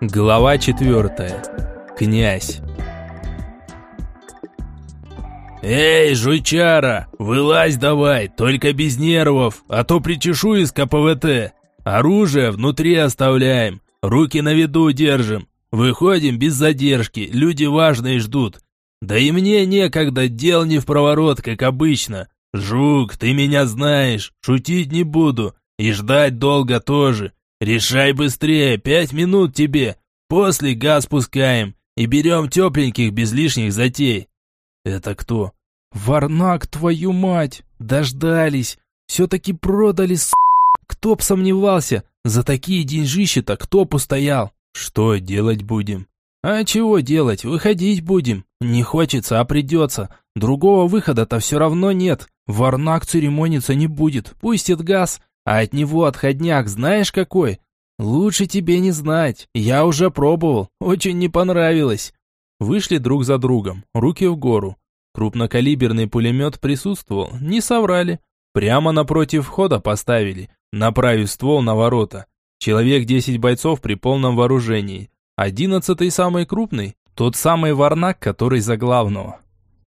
Глава четвертая. Князь. «Эй, жучара, вылазь давай, только без нервов, а то причешу из КПВТ. Оружие внутри оставляем, руки на виду держим. Выходим без задержки, люди важные ждут. Да и мне некогда, дел не в проворот, как обычно. Жук, ты меня знаешь, шутить не буду, и ждать долго тоже. «Решай быстрее, пять минут тебе. После газ пускаем и берем тепленьких без лишних затей». «Это кто?» «Варнак, твою мать! Дождались! Все-таки продали, с... Кто б сомневался? За такие деньжища-то кто б устоял?» «Что делать будем?» «А чего делать? Выходить будем. Не хочется, а придется. Другого выхода-то все равно нет. Варнак церемониться не будет. Пустит газ, а от него отходняк знаешь какой? Лучше тебе не знать. Я уже пробовал. Очень не понравилось. Вышли друг за другом, руки в гору. Крупнокалиберный пулемет присутствовал, не соврали. Прямо напротив входа поставили, направив ствол на ворота. Человек 10 бойцов при полном вооружении. Одиннадцатый самый крупный, тот самый варнак, который за главного.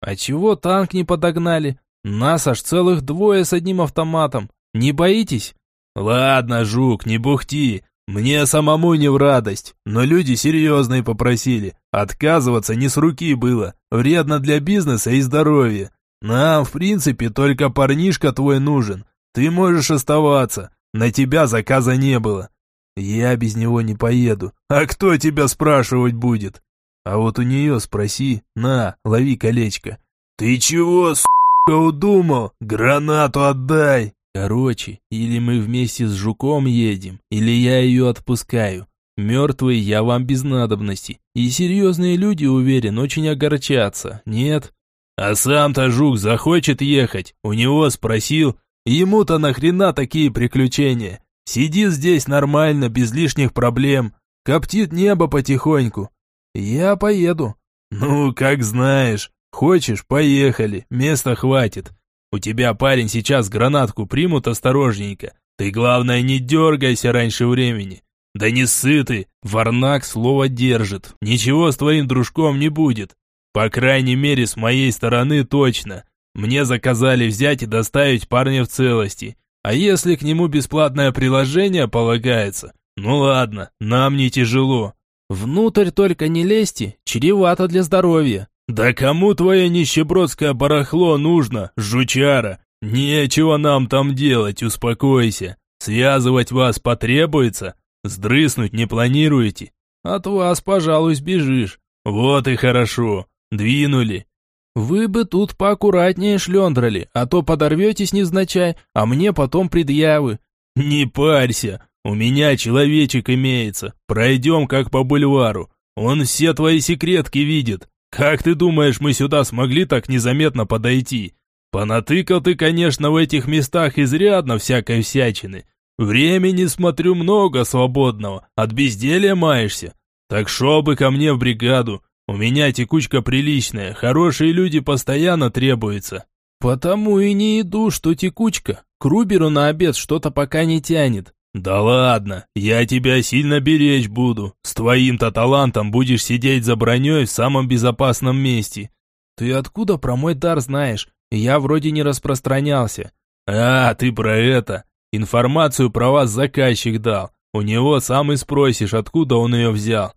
А чего танк не подогнали? Нас аж целых двое с одним автоматом. Не боитесь? Ладно, жук, не бухти. Мне самому не в радость, но люди серьезные попросили. Отказываться не с руки было. Вредно для бизнеса и здоровья. Нам, в принципе, только парнишка твой нужен. Ты можешь оставаться. На тебя заказа не было. Я без него не поеду. А кто тебя спрашивать будет? А вот у нее спроси. На, лови колечко. Ты чего, сука, удумал? Гранату отдай. Короче, или мы вместе с жуком едем, или я ее отпускаю. Мертвый я вам без надобности. И серьезные люди, уверен, очень огорчатся. Нет? А сам-то жук захочет ехать. У него спросил. Ему-то нахрена такие приключения? Сидит здесь нормально, без лишних проблем. Коптит небо потихоньку. Я поеду. Ну, как знаешь. Хочешь, поехали. Места хватит. У тебя, парень, сейчас гранатку примут осторожненько. Ты, главное, не дергайся раньше времени. Да не сыты, Варнак слово держит. Ничего с твоим дружком не будет. По крайней мере, с моей стороны точно. Мне заказали взять и доставить парня в целости. А если к нему бесплатное приложение полагается? Ну ладно, нам не тяжело. Внутрь только не лезьте, чревато для здоровья. «Да кому твое нищебродское барахло нужно, жучара? Нечего нам там делать, успокойся. Связывать вас потребуется? Сдрыснуть не планируете? От вас, пожалуй, сбежишь. Вот и хорошо. Двинули». «Вы бы тут поаккуратнее шлендрали, а то подорветесь невзначай, а мне потом предъявы». «Не парься, у меня человечек имеется. Пройдем как по бульвару. Он все твои секретки видит. Как ты думаешь, мы сюда смогли так незаметно подойти? Понатыкал ты, конечно, в этих местах изрядно всякой всячины. Времени, смотрю, много свободного, от безделия маешься. Так шел бы ко мне в бригаду. У меня текучка приличная, хорошие люди постоянно требуются. Потому и не иду, что текучка. К Руберу на обед что-то пока не тянет. «Да ладно, я тебя сильно беречь буду. С твоим-то талантом будешь сидеть за броней в самом безопасном месте». «Ты откуда про мой дар знаешь? Я вроде не распространялся». «А, ты про это. Информацию про вас заказчик дал. У него сам и спросишь, откуда он ее взял».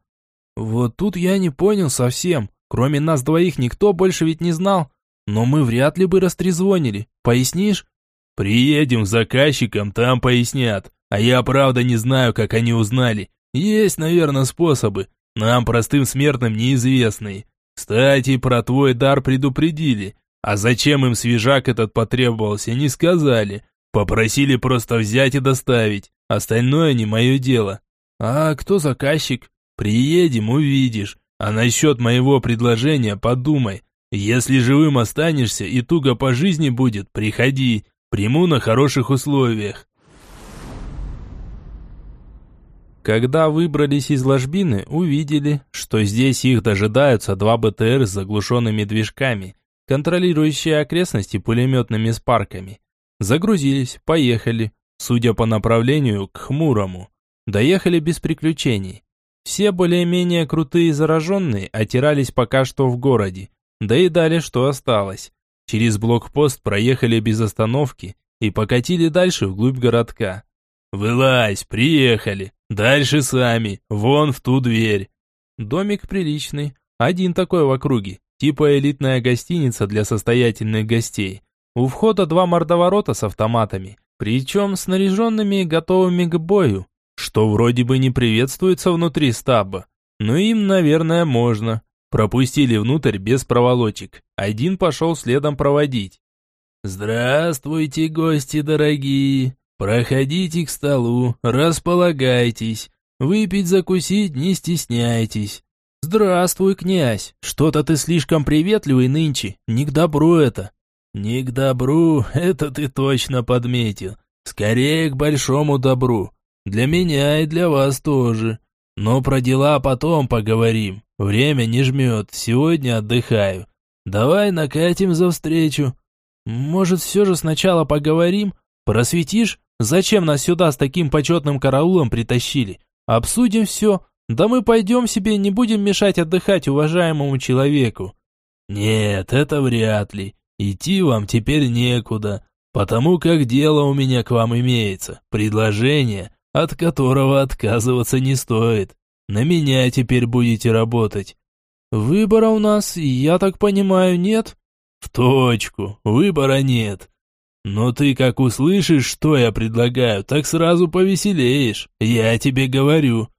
«Вот тут я не понял совсем. Кроме нас двоих никто больше ведь не знал. Но мы вряд ли бы растрезвонили. Пояснишь?» «Приедем с заказчиком, там пояснят. А я правда не знаю, как они узнали. Есть, наверное, способы. Нам, простым смертным, неизвестные. Кстати, про твой дар предупредили. А зачем им свежак этот потребовался, не сказали. Попросили просто взять и доставить. Остальное не мое дело. А кто заказчик? Приедем, увидишь. А насчет моего предложения подумай. Если живым останешься и туго по жизни будет, приходи. Приму на хороших условиях. Когда выбрались из ложбины, увидели, что здесь их дожидаются два БТР с заглушенными движками, контролирующие окрестности пулеметными спарками. Загрузились, поехали, судя по направлению, к Хмурому. Доехали без приключений. Все более-менее крутые зараженные отирались пока что в городе, да и дали что осталось. Через блокпост проехали без остановки и покатили дальше вглубь городка. «Вылазь, приехали! Дальше сами, вон в ту дверь!» Домик приличный, один такой в округе, типа элитная гостиница для состоятельных гостей. У входа два мордоворота с автоматами, причем снаряженными и готовыми к бою, что вроде бы не приветствуется внутри стаба, но им, наверное, можно. Пропустили внутрь без проволочек, один пошел следом проводить. «Здравствуйте, гости дорогие! Проходите к столу, располагайтесь, выпить, закусить не стесняйтесь». «Здравствуй, князь! Что-то ты слишком приветливый нынче, не к добру это!» «Не к добру, это ты точно подметил. Скорее к большому добру. Для меня и для вас тоже. Но про дела потом поговорим. Время не жмет, сегодня отдыхаю. Давай накатим за встречу. Может, все же сначала поговорим? Просветишь, зачем нас сюда с таким почетным караулом притащили? Обсудим все. Да мы пойдем себе, не будем мешать отдыхать уважаемому человеку. Нет, это вряд ли. Идти вам теперь некуда, потому как дело у меня к вам имеется, предложение, от которого отказываться не стоит. На меня теперь будете работать. Выбора у нас, я так понимаю, нет? В точку, выбора нет. Но ты как услышишь, что я предлагаю, так сразу повеселеешь, я тебе говорю.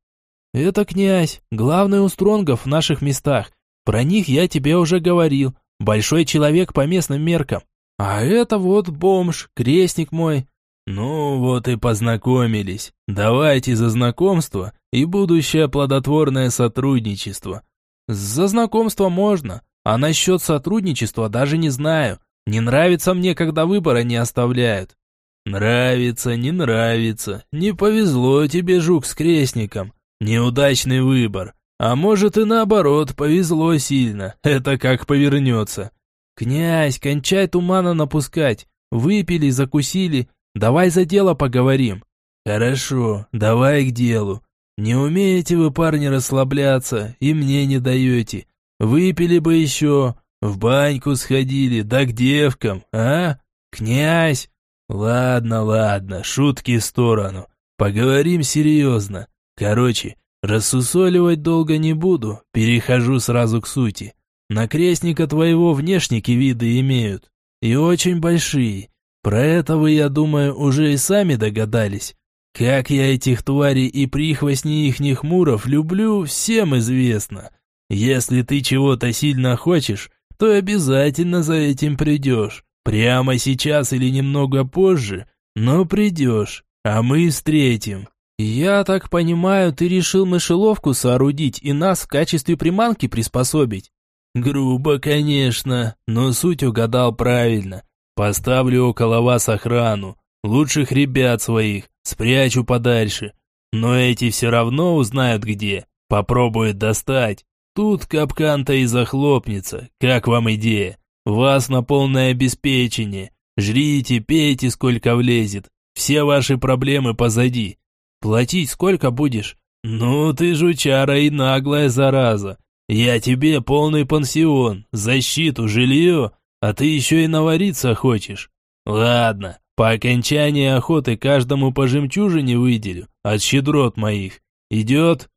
Это князь, главный у стронгов в наших местах. Про них я тебе уже говорил. Большой человек по местным меркам. А это вот бомж, крестник мой. Ну вот и познакомились. Давайте за знакомство и будущее плодотворное сотрудничество. За знакомство можно, а насчет сотрудничества даже не знаю. Не нравится мне, когда выбора не оставляют. Нравится, не нравится. Не повезло тебе, жук с крестником. Неудачный выбор. А может и наоборот, повезло сильно. Это как повернется. Князь, кончай тумана напускать. Выпили, закусили. Давай за дело поговорим. Хорошо, давай к делу. Не умеете вы, парни, расслабляться, и мне не даете. Выпили бы еще, в баньку сходили, да к девкам, а? Князь? Ладно, ладно, шутки в сторону. Поговорим серьезно. Короче, Рассусоливать долго не буду, перехожу сразу к сути. На крестника твоего внешники виды имеют. И очень большие. Про это вы, я думаю, уже и сами догадались. Как я этих тварей и прихвостней ихних муров люблю, всем известно. Если ты чего-то сильно хочешь, то обязательно за этим придешь. Прямо сейчас или немного позже, но придешь, а мы встретим. «Я так понимаю, ты решил мышеловку соорудить и нас в качестве приманки приспособить?» «Грубо, конечно, но суть угадал правильно. Поставлю около вас охрану, лучших ребят своих, спрячу подальше. Но эти все равно узнают где, попробуют достать. Тут капкан-то и захлопнется. Как вам идея? Вас на полное обеспечение. Жрите, пейте, сколько влезет. Все ваши проблемы позади. Платить сколько будешь? Ну ты жучара и наглая зараза. Я тебе полный пансион, защиту, жилье, а ты еще и навариться хочешь. Ладно, по окончании охоты каждому по жемчужине выделю, от щедрот моих. Идет?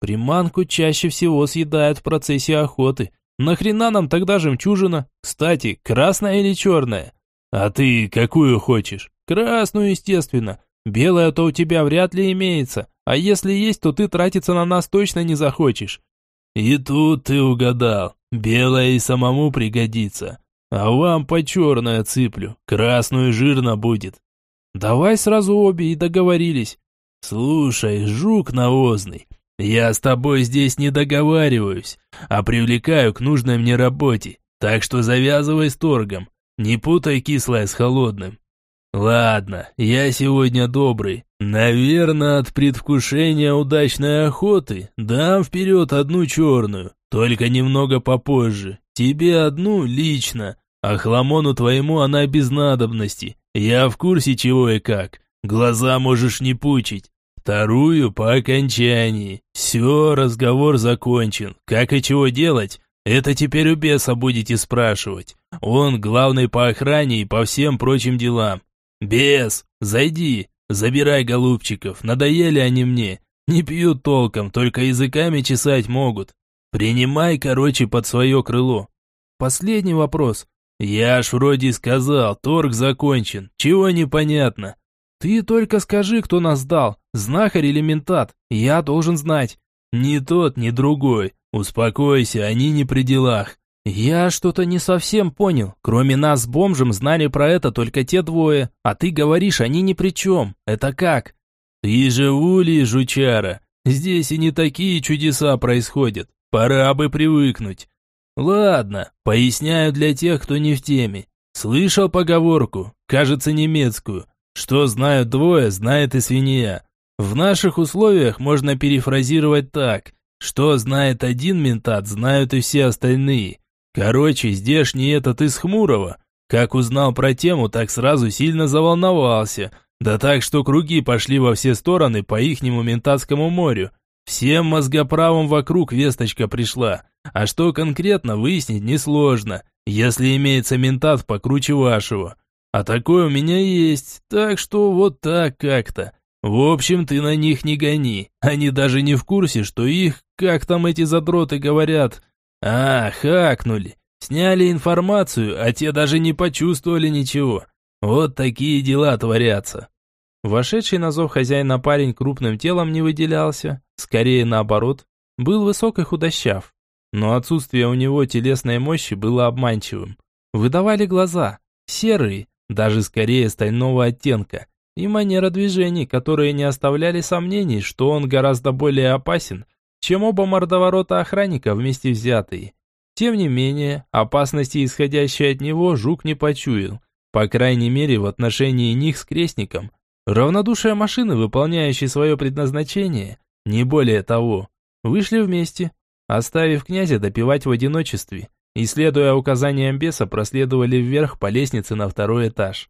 Приманку чаще всего съедают в процессе охоты. Нахрена нам тогда жемчужина? Кстати, красная или черная? А ты какую хочешь? Красную, естественно. Белая-то у тебя вряд ли имеется, а если есть, то ты тратиться на нас точно не захочешь. И тут ты угадал, белая и самому пригодится. А вам по черное цыплю, красную жирно будет. Давай сразу обе и договорились. Слушай, жук навозный, я с тобой здесь не договариваюсь, а привлекаю к нужной мне работе, так что завязывай с торгом, не путай кислое с холодным. Ладно, я сегодня добрый. Наверное, от предвкушения удачной охоты дам вперед одну черную, только немного попозже. Тебе одну лично, а хламону твоему она без надобности. Я в курсе чего и как. Глаза можешь не пучить. Вторую по окончании. Все, разговор закончен. Как и чего делать, это теперь у беса будете спрашивать. Он главный по охране и по всем прочим делам. Бес, зайди, забирай голубчиков, надоели они мне. Не пьют толком, только языками чесать могут. Принимай, короче, под свое крыло. Последний вопрос. Я ж вроде сказал, торг закончен. Чего непонятно? Ты только скажи, кто нас дал, знахарь или ментат. Я должен знать. Ни тот, ни другой. Успокойся, они не при делах. Я что-то не совсем понял. Кроме нас с бомжем знали про это только те двое. А ты говоришь, они ни при чем. Это как? Ты же Ули, жучара. Здесь и не такие чудеса происходят. Пора бы привыкнуть. Ладно, поясняю для тех, кто не в теме. Слышал поговорку, кажется немецкую. Что знают двое, знает и свинья. В наших условиях можно перефразировать так. Что знает один ментат, знают и все остальные. Короче, здешний этот из Хмурого. Как узнал про тему, так сразу сильно заволновался. Да так, что круги пошли во все стороны по ихнему ментатскому морю. Всем мозгоправом вокруг весточка пришла. А что конкретно, выяснить несложно, если имеется ментат покруче вашего. А такой у меня есть, так что вот так как-то. В общем, ты на них не гони. Они даже не в курсе, что их, как там эти задроты говорят, а, хакнули. Сняли информацию, а те даже не почувствовали ничего. Вот такие дела творятся. Вошедший на зов хозяина парень крупным телом не выделялся, скорее наоборот, был высок и худощав. Но отсутствие у него телесной мощи было обманчивым. Выдавали глаза, серые, даже скорее стального оттенка, и манера движений, которые не оставляли сомнений, что он гораздо более опасен, чем оба мордоворота охранника вместе взятые. Тем не менее, опасности, исходящей от него, жук не почуял, по крайней мере в отношении них с крестником, Равнодушие машины, выполняющей свое предназначение, не более того, вышли вместе, оставив князя допивать в одиночестве, и, следуя указаниям беса, проследовали вверх по лестнице на второй этаж.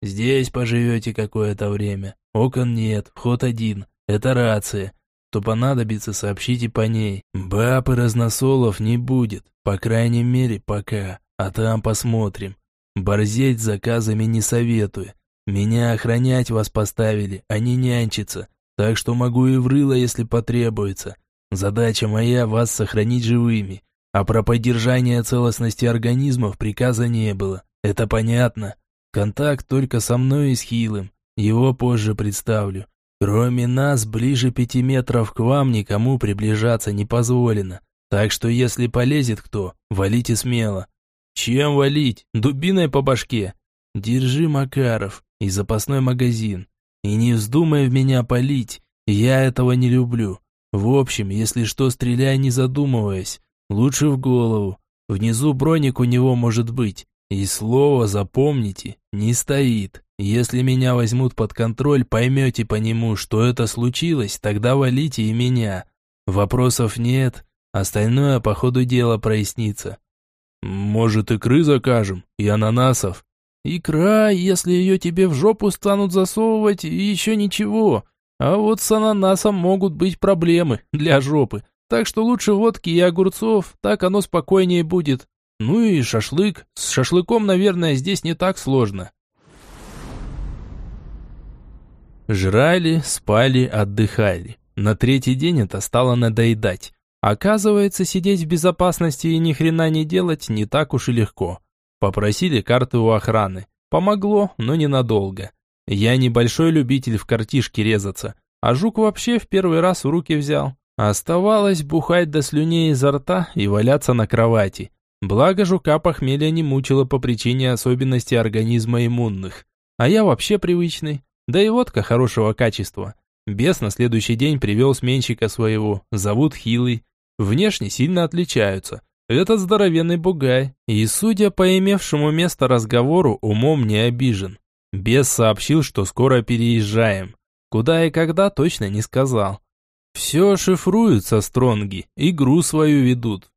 «Здесь поживете какое-то время. Окон нет, вход один. Это рация. То понадобится, сообщите по ней. Баб и разносолов не будет, по крайней мере, пока. А там посмотрим. Борзеть заказами не советую. Меня охранять вас поставили, а не нянчиться, так что могу и врыло, если потребуется. Задача моя вас сохранить живыми, а про поддержание целостности организмов приказа не было. Это понятно. Контакт только со мной и с Хилым. Его позже представлю. Кроме нас, ближе пяти метров к вам никому приближаться не позволено. Так что если полезет кто, валите смело. Чем валить? Дубиной по башке? Держи, Макаров и запасной магазин. И не вздумай в меня палить, я этого не люблю. В общем, если что, стреляй не задумываясь. Лучше в голову. Внизу броник у него может быть. И слово запомните, не стоит. Если меня возьмут под контроль, поймете по нему, что это случилось, тогда валите и меня. Вопросов нет, остальное по ходу дела прояснится. Может, икры закажем и ананасов? Икра, если ее тебе в жопу станут засовывать, еще ничего. А вот с ананасом могут быть проблемы для жопы. Так что лучше водки и огурцов, так оно спокойнее будет. Ну и шашлык. С шашлыком, наверное, здесь не так сложно. Жрали, спали, отдыхали. На третий день это стало надоедать. Оказывается, сидеть в безопасности и ни хрена не делать не так уж и легко. Попросили карты у охраны. Помогло, но ненадолго. Я небольшой любитель в картишки резаться, а жук вообще в первый раз в руки взял. Оставалось бухать до слюней изо рта и валяться на кровати. Благо жука похмелья не мучило по причине особенностей организма иммунных. А я вообще привычный. Да и водка хорошего качества. Бес на следующий день привел сменщика своего, зовут Хилый. Внешне сильно отличаются, этот здоровенный бугай, и, судя по имевшему место разговору, умом не обижен. Бес сообщил, что скоро переезжаем. Куда и когда, точно не сказал. Все шифруют со Стронги, игру свою ведут.